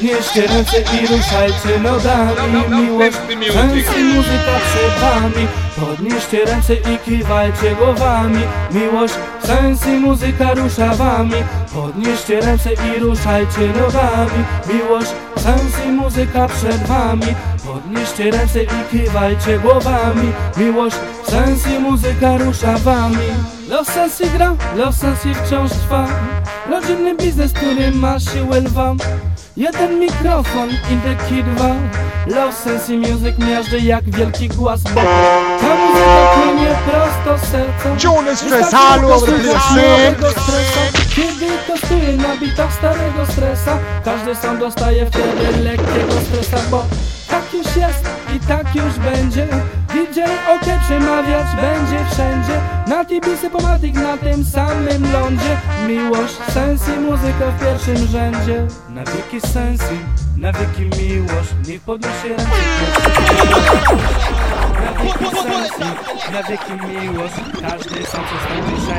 Podnieście ręce i ruszajcie nogami. Miłość, sens i muzyka przed wami. Podnieście ręce i kiwajcie głowami. Miłość, sens i muzyka rusza wami. Podnieście ręce i ruszajcie nogami. Miłość, sens i muzyka przed wami. Podnieście ręce i kiwajcie głowami. Miłość, sens i muzyka rusza wami. Los Sensi gra, Los Sensi wciąż trwa. Rodzinny biznes, który ma siłę lwa Jeden mikrofon i deki dwa. Love Sensi Music miażdży jak wielki głaz Bo ta muzyka płynie prosto serca Jonas stresa. Kiedy kosztuje na bitach starego stresa Każdy sam dostaje wtedy lekkiego stresa Bo tak już jest. i tak już będzie. DJ OK przemawiać będzie wszędzie. Na TBC Pomatic na tym samym lądzie. Miłość, sens i muzyka w pierwszym rzędzie. Na wieki sens i na wieki miłość. Niech podniesie ręce. Na wieki sens i na wieki miłość. Każdy sam ruszać